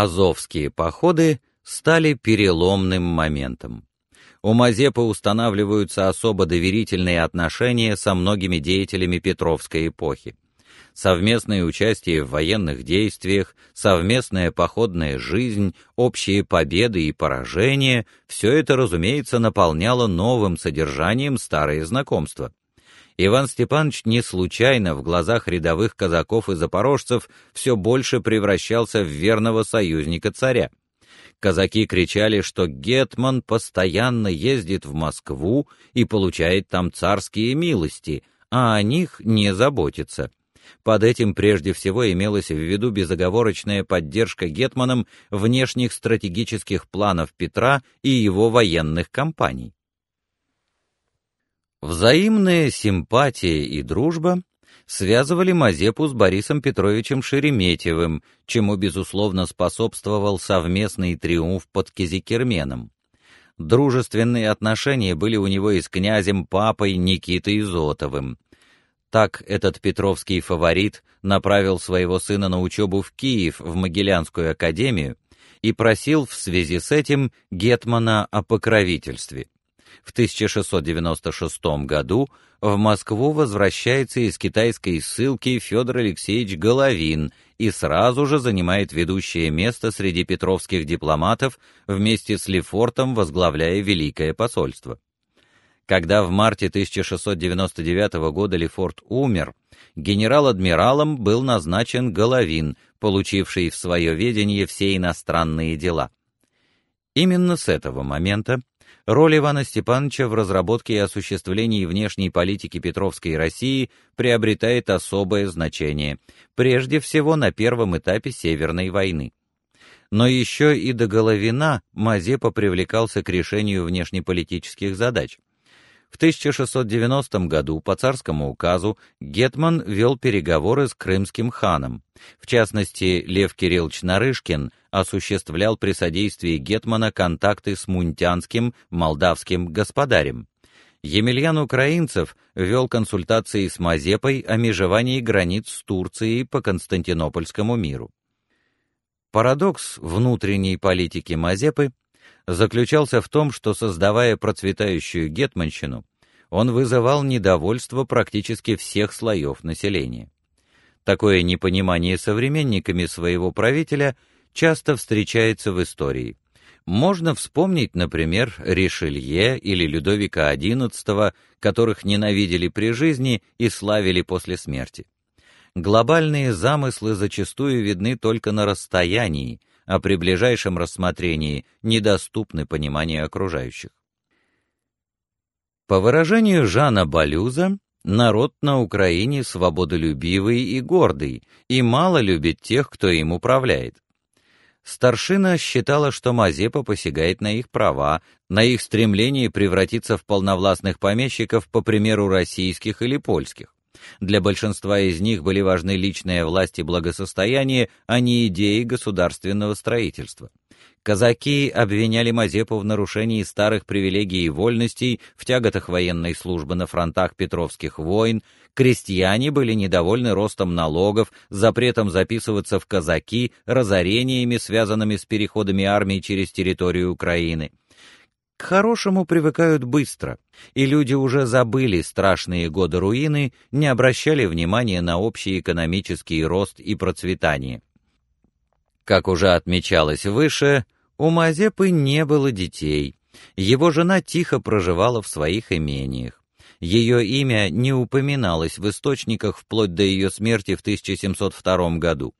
Азовские походы стали переломным моментом. У Мазепы устанавливаются особо доверительные отношения со многими деятелями Петровской эпохи. Совместное участие в военных действиях, совместная походная жизнь, общие победы и поражения все это, разумеется, наполняло новым содержанием старые знакомства. Иван Степанович не случайно в глазах рядовых казаков и запорожцев все больше превращался в верного союзника царя. Казаки кричали, что гетман постоянно ездит в Москву и получает там царские милости, а о них не заботится. Под этим прежде всего имелась в виду безоговорочная поддержка гетманом внешних стратегических планов Петра и его военных кампаний. Взаимная симпатия и дружба связывали Мазепу с Борисом Петровичем Шереметьевым, чему безусловно способствовал совместный триумф под Кизикерменом. Дружественные отношения были у него и с князем папой Никитой Изотовым. Так этот петровский фаворит направил своего сына на учебу в Киев в Могилянскую академию и просил в связи с этим гетмана о покровительстве. В 1696 году в Москву возвращается из китайской ссылки Федор Алексеевич Головин и сразу же занимает ведущее место среди петровских дипломатов, вместе с Лефортом возглавляя Великое посольство. Когда в марте 1699 года Лефорт умер, генерал-адмиралом был назначен Головин, получивший в свое ведение все иностранные дела. Именно с этого момента Роль Ивана Степановича в разработке и осуществлении внешней политики Петровской России приобретает особое значение, прежде всего на первом этапе Северной войны. Но еще и до Головина Мазепа привлекался к решению внешнеполитических задач. В 1690 году по царскому указу гетман вел переговоры с крымским ханом. В частности, Лев Кириллович Нарышкин осуществлял при содействии гетмана контакты с мунтянским, молдавским господарем. Емельян Украинцев вел консультации с Мазепой о межевании границ с Турцией по Константинопольскому миру. Парадокс внутренней политики Мазепы заключался в том, что создавая процветающую гетманщину, он вызывал недовольство практически всех слоев населения. Такое непонимание современниками своего правителя часто встречается в истории. Можно вспомнить, например, Ришелье или Людовика XI, которых ненавидели при жизни и славили после смерти. Глобальные замыслы зачастую видны только на расстоянии, а при ближайшем рассмотрении недоступны пониманию окружающих. По выражению Жана Балюза, народ на Украине свободолюбивый и гордый, и мало любит тех, кто им управляет. Старшина считала, что Мазепа посягает на их права, на их стремление превратиться в полновластных помещиков по примеру российских или польских. Для большинства из них были важны личная власть и благосостояние, а не идеи государственного строительства. Казаки обвиняли Мазепу в нарушении старых привилегий и вольностей, в тяготах военной службы на фронтах Петровских войн, крестьяне были недовольны ростом налогов, запретом записываться в казаки, разорениями, связанными с переходами армии через территорию Украины. К хорошему привыкают быстро, и люди уже забыли страшные годы руины, не обращали внимания на общий экономический рост и процветание. Как уже отмечалось выше, у Мазепы не было детей. Его жена тихо проживала в своих имениях. Ее имя не упоминалось в источниках вплоть до ее смерти в 1702 году.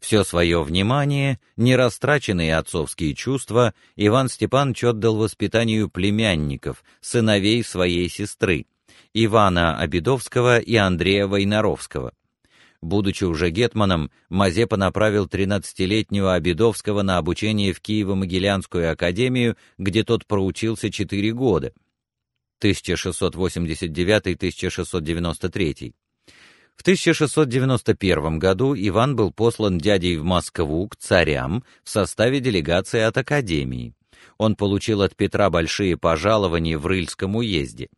Все свое внимание, нерастраченные отцовские чувства Иван Степанович отдал воспитанию племянников, сыновей своей сестры, Ивана Обедовского и Андрея Войнаровского. Будучи уже гетманом, Мазепа направил 13-летнего Обедовского на обучение в Киево-Могилянскую академию, где тот проучился 4 года. 1689-1693. В 1691 году Иван был послан дядей в Москву к царям в составе делегации от академии. Он получил от Петра большие пожалования в Рыльском уезде.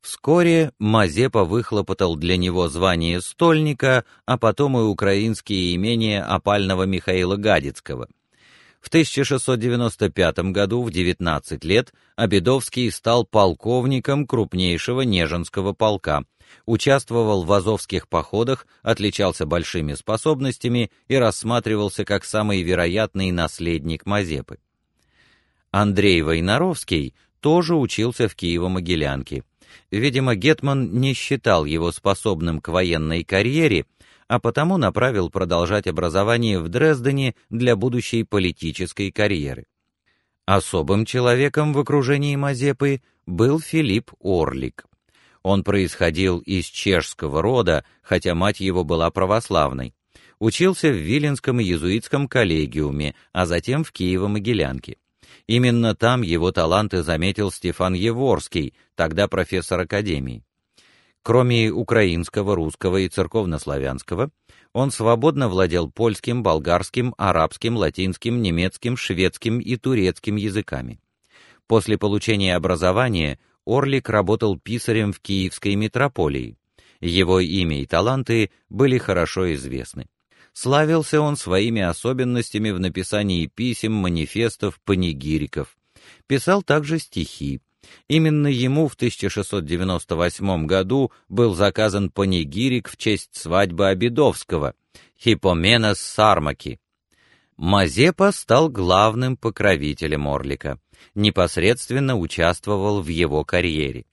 Вскоре Мазепа выхлопотал для него звание стольника, а потом и украинские имения опального Михаила Гадицкого. В 1695 году в 19 лет Обедовский стал полковником крупнейшего Нежинского полка, участвовал в азовских походах, отличался большими способностями и рассматривался как самый вероятный наследник Мазепы. Андрей Войнаровский тоже учился в Киево-Могилянке. Видимо, гетман не считал его способным к военной карьере а потому направил продолжать образование в Дрездене для будущей политической карьеры. Особым человеком в окружении Мазепы был Филипп Орлик. Он происходил из чешского рода, хотя мать его была православной. Учился в Виленском иезуитском коллегиуме, а затем в Киево-Могилянке. Именно там его таланты заметил Стефан Еворский, тогда профессор академии. Кроме украинского, русского и церковнославянского, он свободно владел польским, болгарским, арабским, латинским, немецким, шведским и турецким языками. После получения образования Орлик работал писарем в Киевской митрополии. Его имя и таланты были хорошо известны. Славился он своими особенностями в написании писем, манифестов, панигириков. Писал также стихи, Именно ему в 1698 году был заказан панигирик в честь свадьбы Обедовского, Хипоменос Сармаки. Мазепа стал главным покровителем Орлика, непосредственно участвовал в его карьере.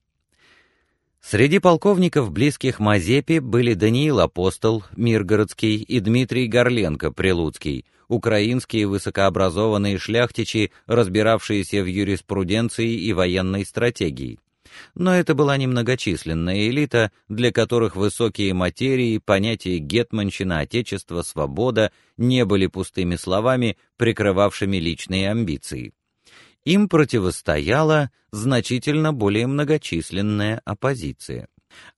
Среди полковников, близких Мазепе, были Даниил Апостол Миргородский и Дмитрий Горленко Прилуцкий, украинские высокообразованные шляхтичи, разбиравшиеся в юриспруденции и военной стратегии. Но это была немногочисленная элита, для которых высокие материи, понятия гетманщина, отечество, свобода не были пустыми словами, прикрывавшими личные амбиции. Им противостояла значительно более многочисленная оппозиция.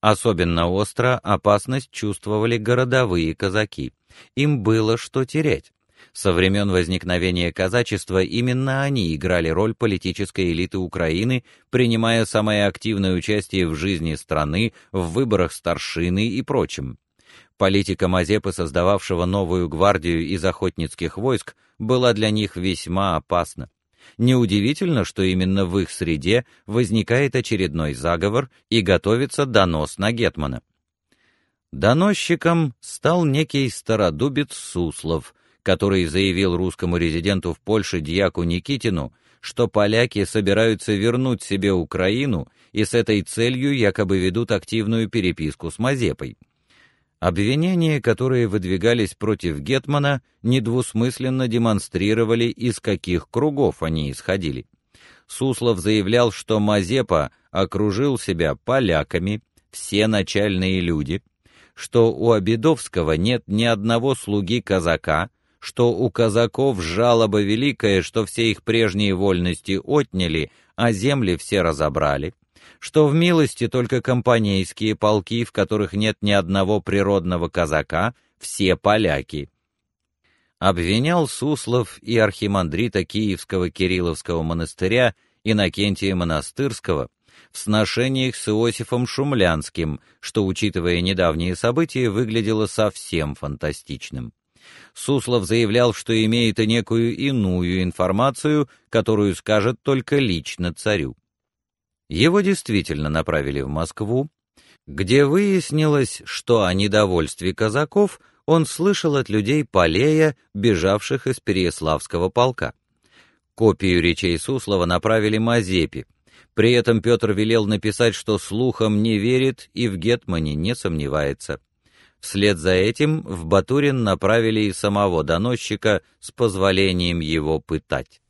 Особенно остро опасность чувствовали городовые казаки. Им было что терять. Со времен возникновения казачества именно они играли роль политической элиты Украины, принимая самое активное участие в жизни страны, в выборах старшины и прочем. Политика Мазепы, создававшего новую гвардию из охотницких войск, была для них весьма опасна. Неудивительно, что именно в их среде возникает очередной заговор и готовится донос на гетмана. Доносчиком стал некий стародубец Суслов, который заявил русскому резиденту в Польше дьяку Никитину, что поляки собираются вернуть себе Украину и с этой целью якобы ведут активную переписку с Мазепой. Обвинения, которые выдвигались против гетмана, недвусмысленно демонстрировали, из каких кругов они исходили. Суслов заявлял, что Мазепа окружил себя поляками, все начальные люди, что у Обедовского нет ни одного слуги казака, что у казаков жалоба великая, что все их прежние вольности отняли, а земли все разобрали, что в милости только компанейские полки, в которых нет ни одного природного казака, все поляки. Обвинял Суслов и архимандрита Киевского Кирилловского монастыря Иннокентия Монастырского в сношениях с Иосифом Шумлянским, что, учитывая недавние события, выглядело совсем фантастичным. Суслов заявлял, что имеет и некую иную информацию, которую скажет только лично царю. Его действительно направили в Москву, где выяснилось, что о недовольстве казаков он слышал от людей Полея, бежавших из Переяславского полка. Копию речей Суслова направили Мазепе. При этом Петр велел написать, что слухам не верит и в гетмане не сомневается. Вслед за этим в Батурин направили и самого доносчика с позволением его пытать.